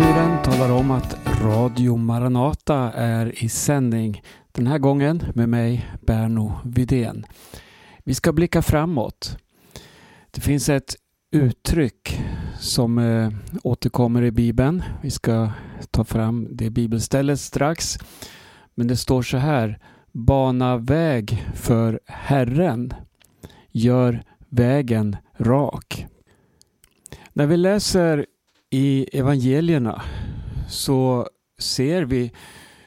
Kulturen talar om att Radio Maranata är i sändning. Den här gången med mig, Berno Vidén. Vi ska blicka framåt. Det finns ett uttryck som eh, återkommer i Bibeln. Vi ska ta fram det bibelstället strax. Men det står så här. Bana väg för Herren. Gör vägen rak. När vi läser i evangelierna så ser vi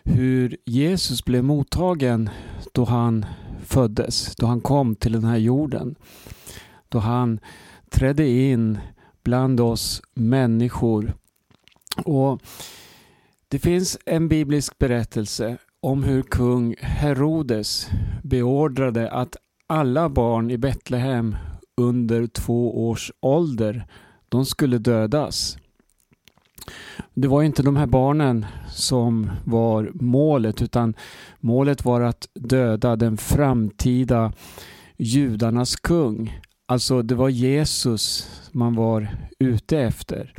hur Jesus blev mottagen då han föddes, då han kom till den här jorden. Då han trädde in bland oss människor. Och Det finns en biblisk berättelse om hur kung Herodes beordrade att alla barn i Betlehem under två års ålder de skulle dödas. Det var inte de här barnen som var målet utan målet var att döda den framtida judarnas kung. Alltså det var Jesus man var ute efter.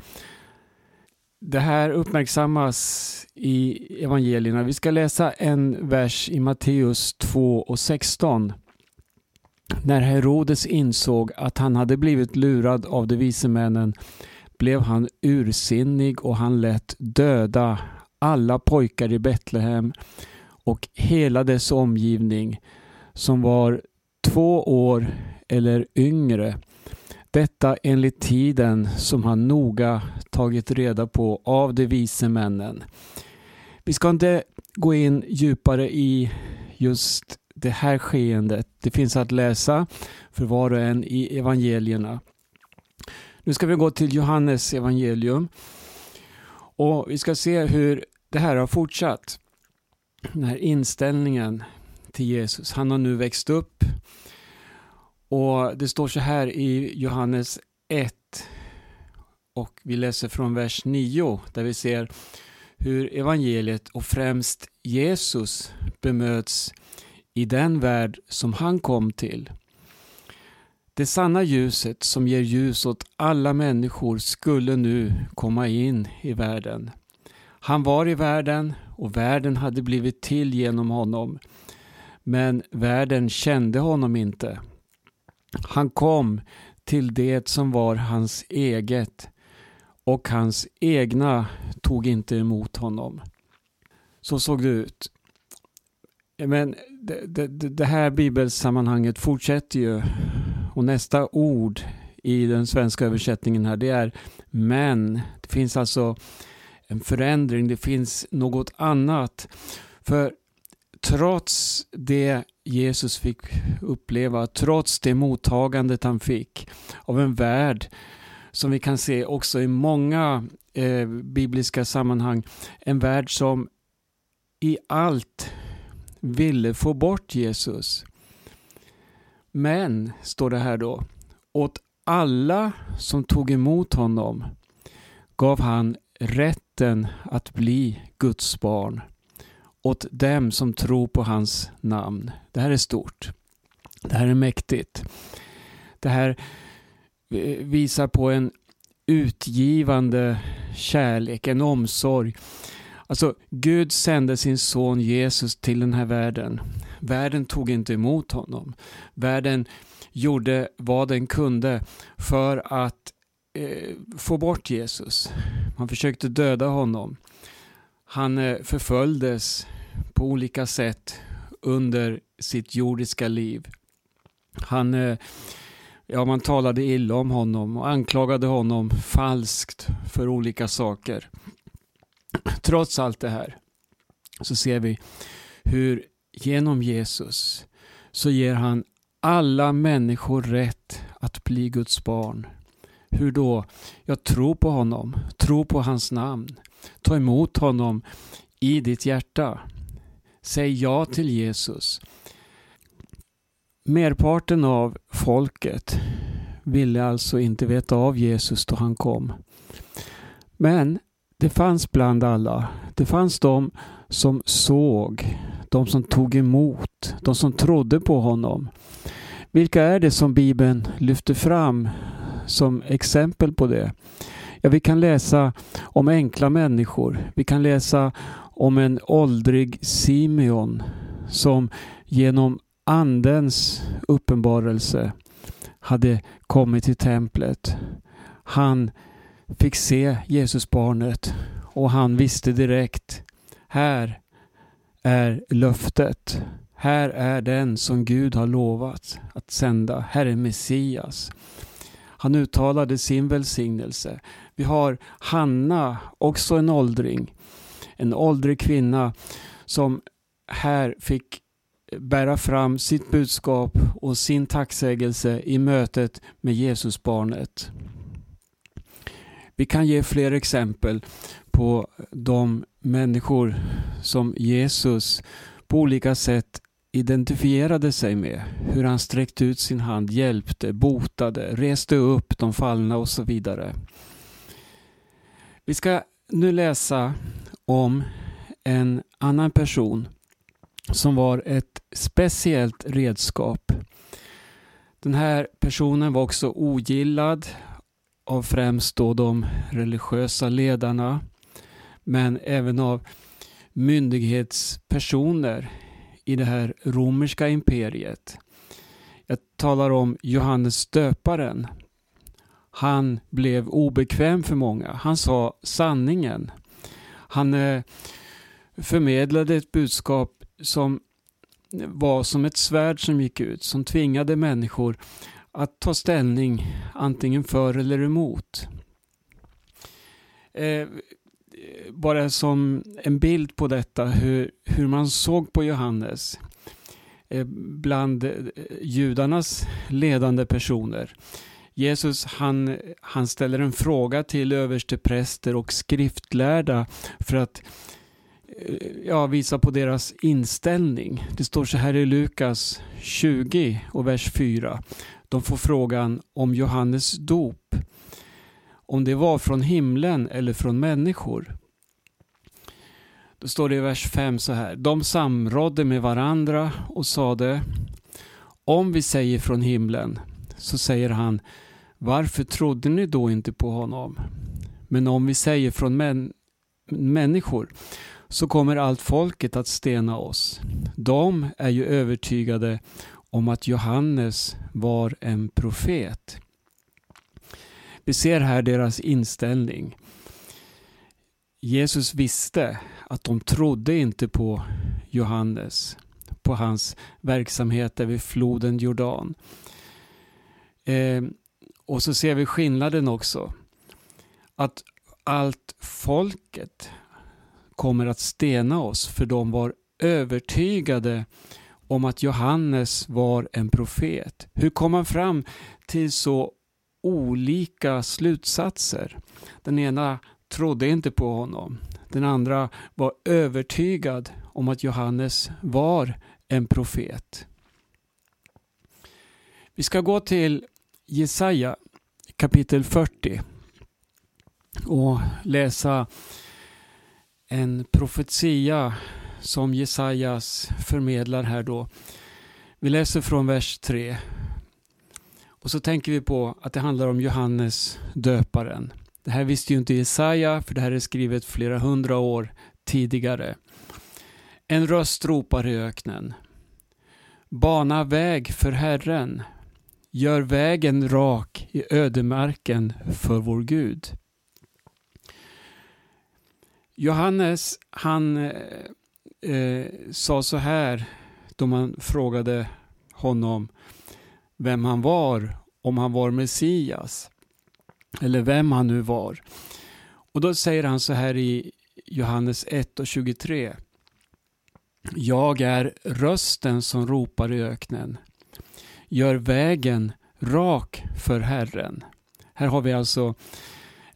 Det här uppmärksammas i evangelierna. Vi ska läsa en vers i Matteus 2 och 16. När Herodes insåg att han hade blivit lurad av de vise männen blev han ursinnig och han lät döda alla pojkar i Betlehem och hela dess omgivning som var två år eller yngre. Detta enligt tiden som han noga tagit reda på av de vise männen. Vi ska inte gå in djupare i just det här skeendet. Det finns att läsa för var och en i evangelierna. Nu ska vi gå till Johannes evangelium och vi ska se hur det här har fortsatt. Den här inställningen till Jesus. Han har nu växt upp och det står så här i Johannes 1 och vi läser från vers 9 där vi ser hur evangeliet och främst Jesus bemöts i den värld som han kom till. Det sanna ljuset som ger ljus åt alla människor skulle nu komma in i världen. Han var i världen och världen hade blivit till genom honom. Men världen kände honom inte. Han kom till det som var hans eget och hans egna tog inte emot honom. Så såg det ut. Men det, det, det här bibelsammanhanget fortsätter ju och nästa ord i den svenska översättningen här det är men. Det finns alltså en förändring, det finns något annat. För trots det Jesus fick uppleva, trots det mottagandet han fick av en värld som vi kan se också i många eh, bibliska sammanhang, en värld som i allt ville få bort Jesus. Men, står det här då, åt alla som tog emot honom gav han rätten att bli Guds barn åt dem som tror på hans namn. Det här är stort. Det här är mäktigt. Det här eh, visar på en utgivande kärlek, en omsorg. Alltså, Gud sände sin son Jesus till den här världen. Världen tog inte emot honom. Världen gjorde vad den kunde för att eh, få bort Jesus. Man försökte döda honom. Han eh, förföljdes på olika sätt under sitt jordiska liv. Han, eh, ja, man talade illa om honom och anklagade honom falskt för olika saker. Trots allt det här så ser vi hur genom Jesus så ger han alla människor rätt att bli Guds barn. Hur då? Jag tror på honom, tro på hans namn. Ta emot honom i ditt hjärta. Säg ja till Jesus. Merparten av folket ville alltså inte veta av Jesus då han kom. Men det fanns bland alla, det fanns de som såg, de som tog emot, de som trodde på honom. Vilka är det som Bibeln lyfter fram som exempel på det? Ja, vi kan läsa om enkla människor. Vi kan läsa om en åldrig Simeon som genom Andens uppenbarelse hade kommit till templet. Han fick se Jesusbarnet och han visste direkt här är löftet. Här är den som Gud har lovat att sända. Här är Messias. Han uttalade sin välsignelse. Vi har Hanna, också en åldring. En åldrig kvinna som här fick bära fram sitt budskap och sin tacksägelse i mötet med Jesusbarnet. Vi kan ge fler exempel på de människor som Jesus på olika sätt identifierade sig med. Hur han sträckte ut sin hand, hjälpte, botade, reste upp de fallna och så vidare. Vi ska nu läsa om en annan person som var ett speciellt redskap. Den här personen var också ogillad av främst då de religiösa ledarna men även av myndighetspersoner i det här romerska imperiet. Jag talar om Johannes döparen. Han blev obekväm för många. Han sa sanningen. Han eh, förmedlade ett budskap som var som ett svärd som gick ut, som tvingade människor att ta ställning antingen för eller emot. Eh, bara som en bild på detta, hur, hur man såg på Johannes eh, bland eh, judarnas ledande personer. Jesus han, han ställer en fråga till överstepräster och skriftlärda för att eh, ja, visa på deras inställning. Det står så här i Lukas 20 och vers 4. De får frågan om Johannes dop om det var från himlen eller från människor. Då står det i vers 5 så här. De samrådde med varandra och sade Om vi säger från himlen så säger han Varför trodde ni då inte på honom? Men om vi säger från män människor så kommer allt folket att stena oss. De är ju övertygade om att Johannes var en profet. Vi ser här deras inställning. Jesus visste att de trodde inte på Johannes, på hans verksamheter vid floden Jordan. Eh, och så ser vi skillnaden också. Att allt folket kommer att stena oss för de var övertygade om att Johannes var en profet. Hur kom man fram till så olika slutsatser. Den ena trodde inte på honom. Den andra var övertygad om att Johannes var en profet. Vi ska gå till Jesaja kapitel 40 och läsa en profetia som Jesajas förmedlar här då. Vi läser från vers 3 och så tänker vi på att det handlar om Johannes döparen. Det här visste ju inte Jesaja, för det här är skrivet flera hundra år tidigare. En röst ropar i öknen. Bana väg för Herren. Gör vägen rak i ödemarken för vår Gud. Johannes, han eh, eh, sa så här då man frågade honom vem han var, om han var Messias eller vem han nu var. Och då säger han så här i Johannes 1 och 23. Jag är rösten som ropar i öknen. Gör vägen rak för Herren. Här har vi alltså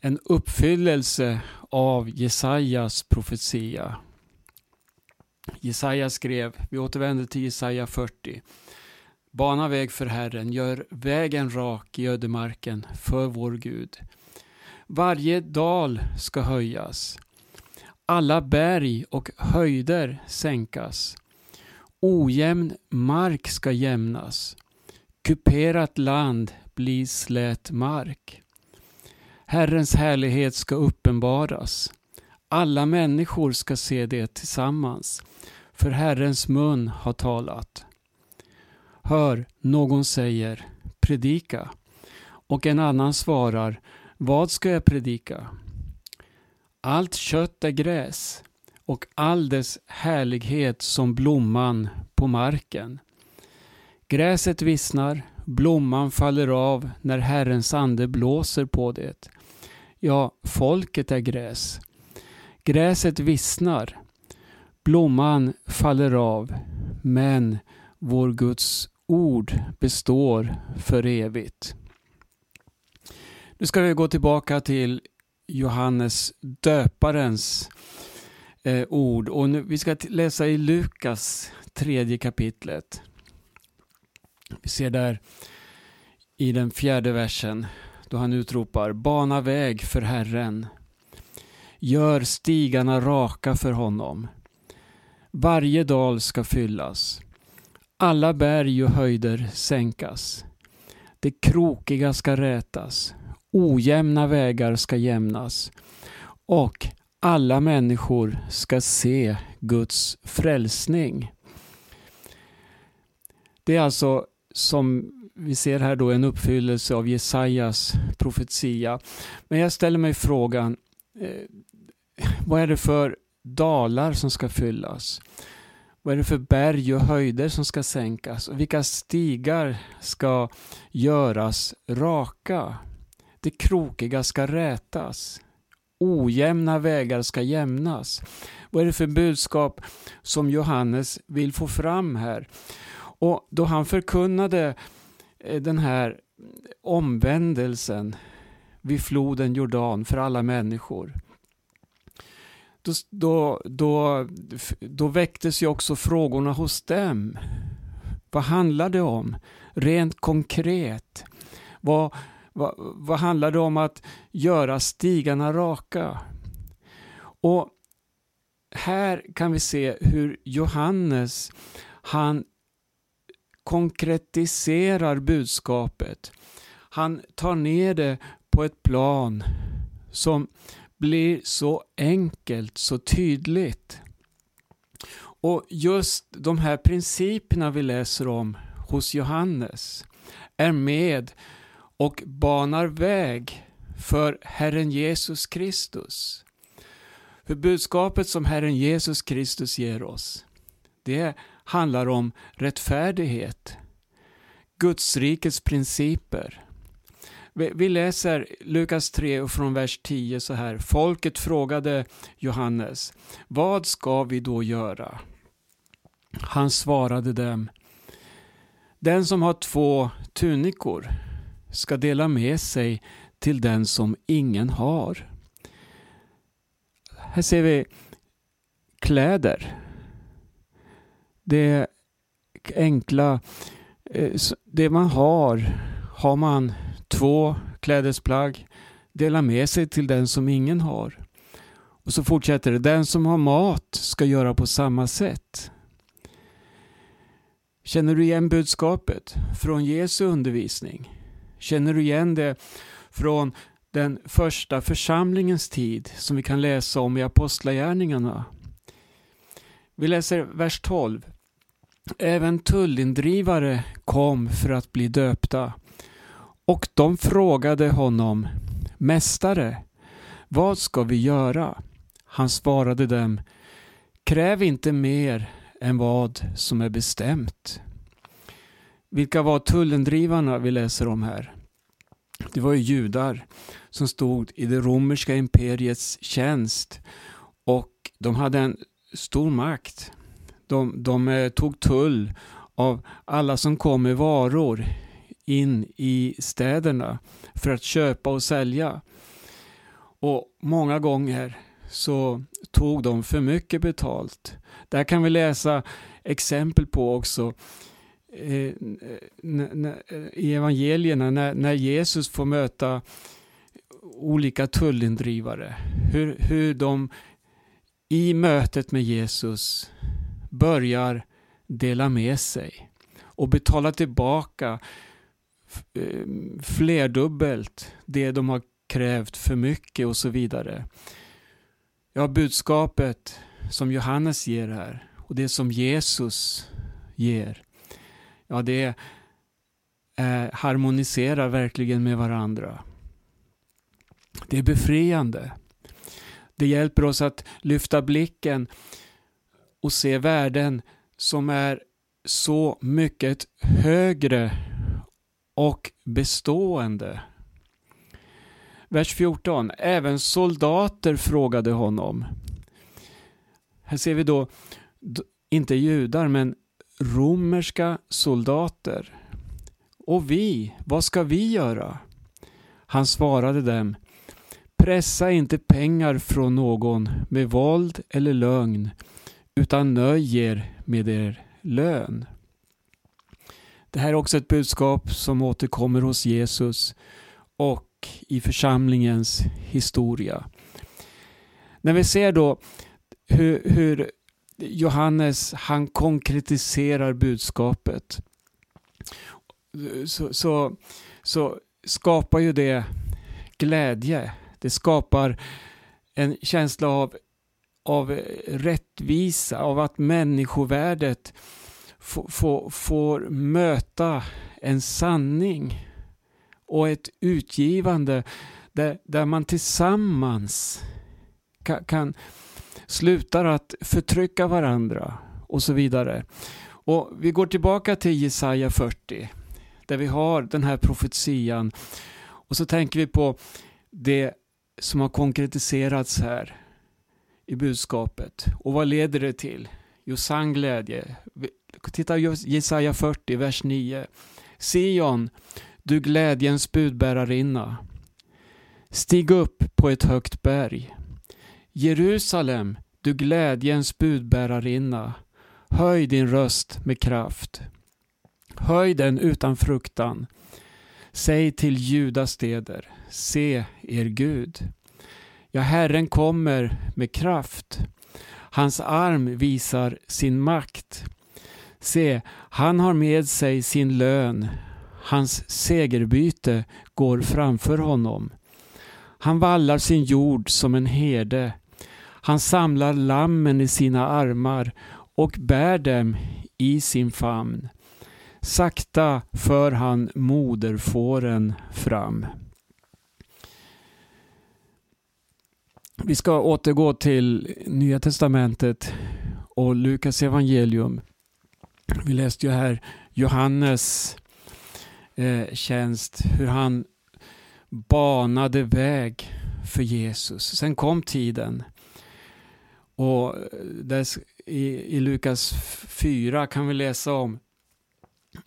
en uppfyllelse av Jesajas profetia. Jesaja skrev, vi återvänder till Jesaja 40. Bana väg för Herren, gör vägen rak i ödemarken för vår Gud. Varje dal ska höjas, alla berg och höjder sänkas. Ojämn mark ska jämnas, kuperat land blir slät mark. Herrens härlighet ska uppenbaras. Alla människor ska se det tillsammans, för Herrens mun har talat. Hör, någon säger, predika. Och en annan svarar, vad ska jag predika? Allt kött är gräs och all dess härlighet som blomman på marken. Gräset vissnar, blomman faller av när Herrens ande blåser på det. Ja, folket är gräs. Gräset vissnar, blomman faller av, men vår Guds ord består för evigt. Nu ska vi gå tillbaka till Johannes döparens eh, ord och nu, vi ska läsa i Lukas tredje kapitlet. Vi ser där i den fjärde versen då han utropar Bana väg för Herren. Gör stigarna raka för honom. Varje dal ska fyllas. Alla berg och höjder sänkas. Det krokiga ska rätas. Ojämna vägar ska jämnas. Och alla människor ska se Guds frälsning. Det är alltså som vi ser här då en uppfyllelse av Jesajas profetia. Men jag ställer mig frågan, eh, vad är det för dalar som ska fyllas? Vad är det för berg och höjder som ska sänkas? Och vilka stigar ska göras raka? Det krokiga ska rätas. Ojämna vägar ska jämnas. Vad är det för budskap som Johannes vill få fram här? Och då han förkunnade eh, den här omvändelsen vid floden Jordan för alla människor. Då, då, då, då väcktes ju också frågorna hos dem. Vad handlar det om? Rent konkret. Vad, vad, vad handlar det om att göra stigarna raka? Och här kan vi se hur Johannes, han konkretiserar budskapet. Han tar ner det på ett plan som blir så enkelt, så tydligt. Och just de här principerna vi läser om hos Johannes är med och banar väg för Herren Jesus Kristus. För budskapet som Herren Jesus Kristus ger oss, det handlar om rättfärdighet, Gudsrikets principer. Vi läser Lukas 3 och från vers 10 så här. Folket frågade Johannes, vad ska vi då göra? Han svarade dem, den som har två tunikor ska dela med sig till den som ingen har. Här ser vi kläder. Det enkla, eh, det man har, har man två klädesplagg, dela med sig till den som ingen har. Och så fortsätter det, den som har mat ska göra på samma sätt. Känner du igen budskapet från Jesu undervisning? Känner du igen det från den första församlingens tid som vi kan läsa om i Apostlagärningarna? Vi läser vers 12. Även tullindrivare kom för att bli döpta och de frågade honom Mästare, vad ska vi göra? Han svarade dem Kräv inte mer än vad som är bestämt. Vilka var tullendrivarna vi läser om här? Det var ju judar som stod i det romerska imperiets tjänst och de hade en stor makt. De, de eh, tog tull av alla som kom med varor in i städerna för att köpa och sälja. Och många gånger så tog de för mycket betalt. Där kan vi läsa exempel på också eh, eh i evangelierna när, när Jesus får möta olika tullindrivare. Hur, hur de i mötet med Jesus börjar dela med sig och betala tillbaka Eh, Eh, flerdubbelt det de har krävt för mycket och så vidare. Ja, budskapet som Johannes ger här och det som Jesus ger, ja det eh, harmoniserar verkligen med varandra. Det är befriande. Det hjälper oss att lyfta blicken och se värden som är så mycket högre och bestående. Vers 14. Även soldater frågade honom. Här ser vi då inte judar men romerska soldater. Och vi, vad ska vi göra? Han svarade dem. Pressa inte pengar från någon med våld eller lögn utan nöj er med er lön. Det här är också ett budskap som återkommer hos Jesus och i församlingens historia. När vi ser då hur, hur Johannes han konkretiserar budskapet så, så, så skapar ju det glädje. Det skapar en känsla av, av rättvisa, av att människovärdet får, får möta en sanning och ett utgivande där, där man tillsammans kan, kan slutar att förtrycka varandra och så vidare. Och Vi går tillbaka till Jesaja 40 där vi har den här profetian och så tänker vi på det som har konkretiserats här i budskapet. Och vad leder det till? Jo, sann glädje. Titta Jesaja 40, vers 9. Sion, du glädjens budbärarinna. Stig upp på ett högt berg. Jerusalem, du glädjens budbärarinna. Höj din röst med kraft. Höj den utan fruktan. Säg till Judas städer, se er Gud. Ja, Herren kommer med kraft. Hans arm visar sin makt. Se, han har med sig sin lön. Hans segerbyte går framför honom. Han vallar sin jord som en herde. Han samlar lammen i sina armar och bär dem i sin famn. Sakta för han moderfåren fram. Vi ska återgå till Nya Testamentet och Lukas evangelium. Vi läste ju här Johannes eh, tjänst, hur han banade väg för Jesus. Sen kom tiden. Och eh, dess, i, i Lukas 4 kan vi läsa om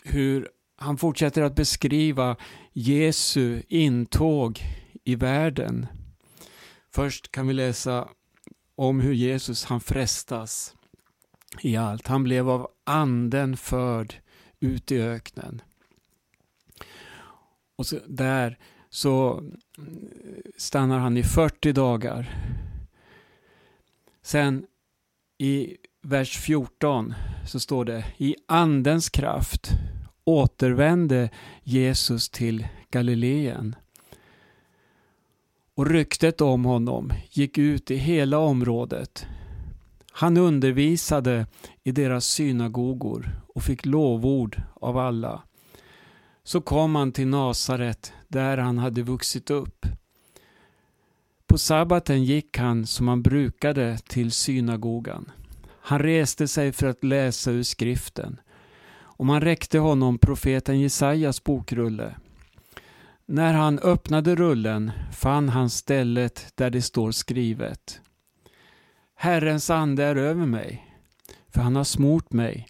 hur han fortsätter att beskriva Jesu intåg i världen. Först kan vi läsa om hur Jesus han frestas i allt. Han blev av anden förd ut i öknen. Och så, där så stannar han i 40 dagar. Sen i vers 14 så står det i andens kraft återvände Jesus till Galileen. Och ryktet om honom gick ut i hela området. Han undervisade i deras synagogor och fick lovord av alla. Så kom han till Nasaret där han hade vuxit upp. På sabbaten gick han som han brukade till synagogan. Han reste sig för att läsa ur skriften och man räckte honom profeten Jesajas bokrulle. När han öppnade rullen fann han stället där det står skrivet. Herrens ande är över mig, för han har smort mig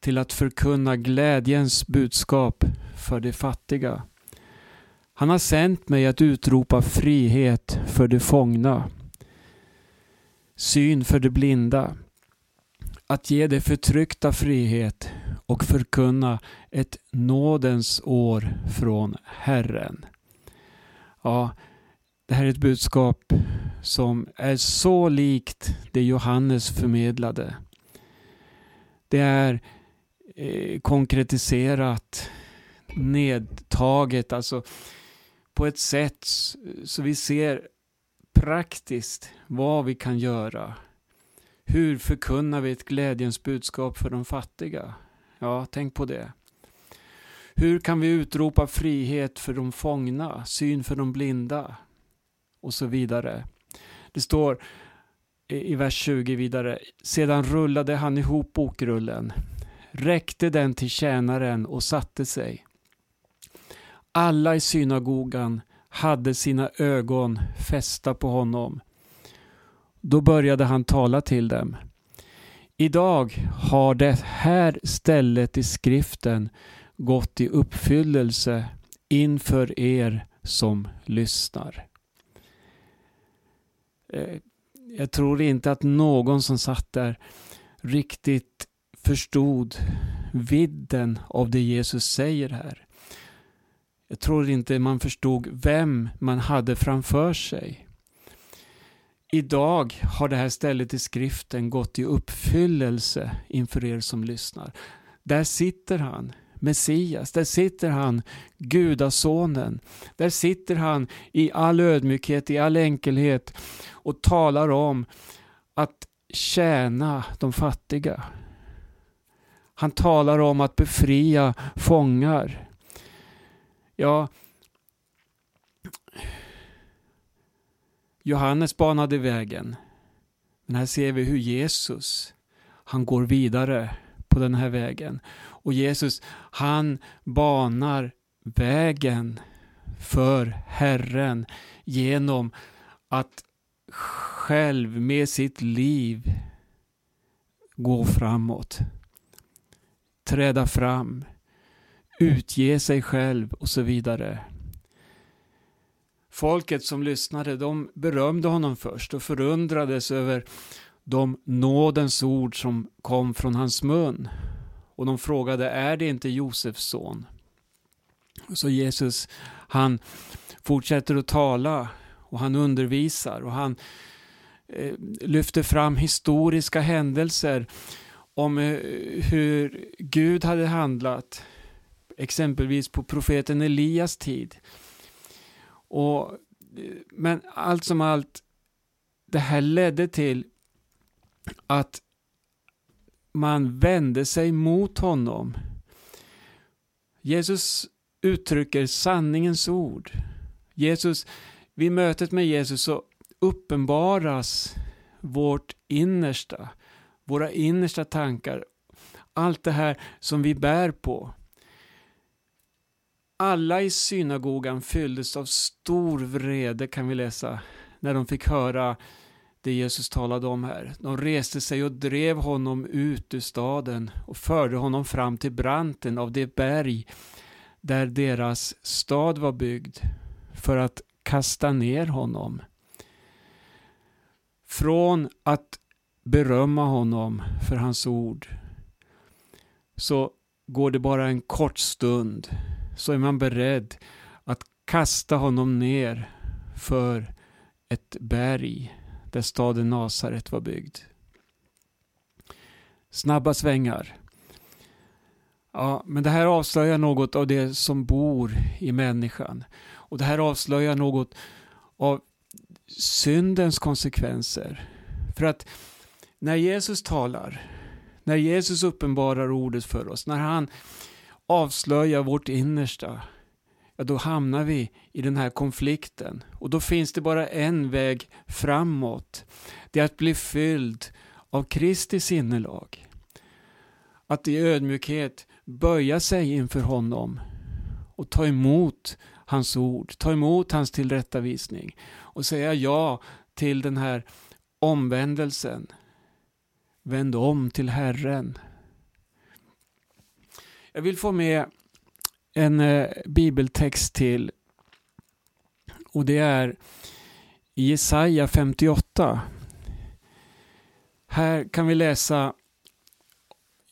till att förkunna glädjens budskap för de fattiga. Han har sänt mig att utropa frihet för de fångna, syn för de blinda, att ge de förtryckta frihet och förkunna ett nådens år från Herren. Ja, det här är ett budskap som är så likt det Johannes förmedlade. Det är eh, konkretiserat, nedtaget, alltså på ett sätt så vi ser praktiskt vad vi kan göra. Hur förkunnar vi ett glädjens budskap för de fattiga? Ja, tänk på det. Hur kan vi utropa frihet för de fångna, syn för de blinda och så vidare. Det står i vers 20 vidare. Sedan rullade han ihop bokrullen, räckte den till tjänaren och satte sig. Alla i synagogan hade sina ögon fästa på honom. Då började han tala till dem. Idag har det här stället i skriften gått i uppfyllelse inför er som lyssnar. Eh, jag tror inte att någon som satt där riktigt förstod vidden av det Jesus säger här. Jag tror inte man förstod vem man hade framför sig. Idag har det här stället i skriften gått i uppfyllelse inför er som lyssnar. Där sitter han, Messias. Där sitter han, Gudasonen. Där sitter han i all ödmjukhet, i all enkelhet och talar om att tjäna de fattiga. Han talar om att befria fångar. Ja, Johannes banade vägen. Men här ser vi hur Jesus, han går vidare på den här vägen. Och Jesus, han banar vägen för Herren genom att själv med sitt liv gå framåt. Träda fram, utge sig själv och så vidare. Folket som lyssnade, de berömde honom först och förundrades över de nådens ord som kom från hans mun. Och de frågade, är det inte Josefs son? Så Jesus, han fortsätter att tala och han undervisar och han eh, lyfter fram historiska händelser om eh, hur Gud hade handlat, exempelvis på profeten Elias tid. Och, eh, men allt som allt, det här ledde till att man vände sig mot honom. Jesus uttrycker sanningens ord. Jesus, vid mötet med Jesus så uppenbaras vårt innersta, våra innersta tankar, allt det här som vi bär på. Alla i synagogan fylldes av stor vrede kan vi läsa när de fick höra det Jesus talade om här. De reste sig och drev honom ut ur staden och förde honom fram till branten av det berg där deras stad var byggd för att kasta ner honom. Från att berömma honom för hans ord så går det bara en kort stund så är man beredd att kasta honom ner för ett berg där staden Nasaret var byggd. Snabba svängar. Ja, men det här avslöjar något av det som bor i människan. Och det här avslöjar något av syndens konsekvenser. För att när Jesus talar, när Jesus uppenbarar ordet för oss, när han avslöjar vårt innersta, ja då hamnar vi i den här konflikten. Och då finns det bara en väg framåt. Det är att bli fylld av Kristi sinnelag. Att i ödmjukhet böja sig inför honom och ta emot hans ord, ta emot hans tillrättavisning och säga ja till den här omvändelsen. Vänd om till Herren. Jag vill få med en eh, bibeltext till och det är i Jesaja 58. Här kan vi läsa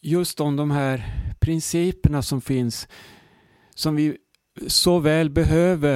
just om de här principerna som finns som vi så väl behöver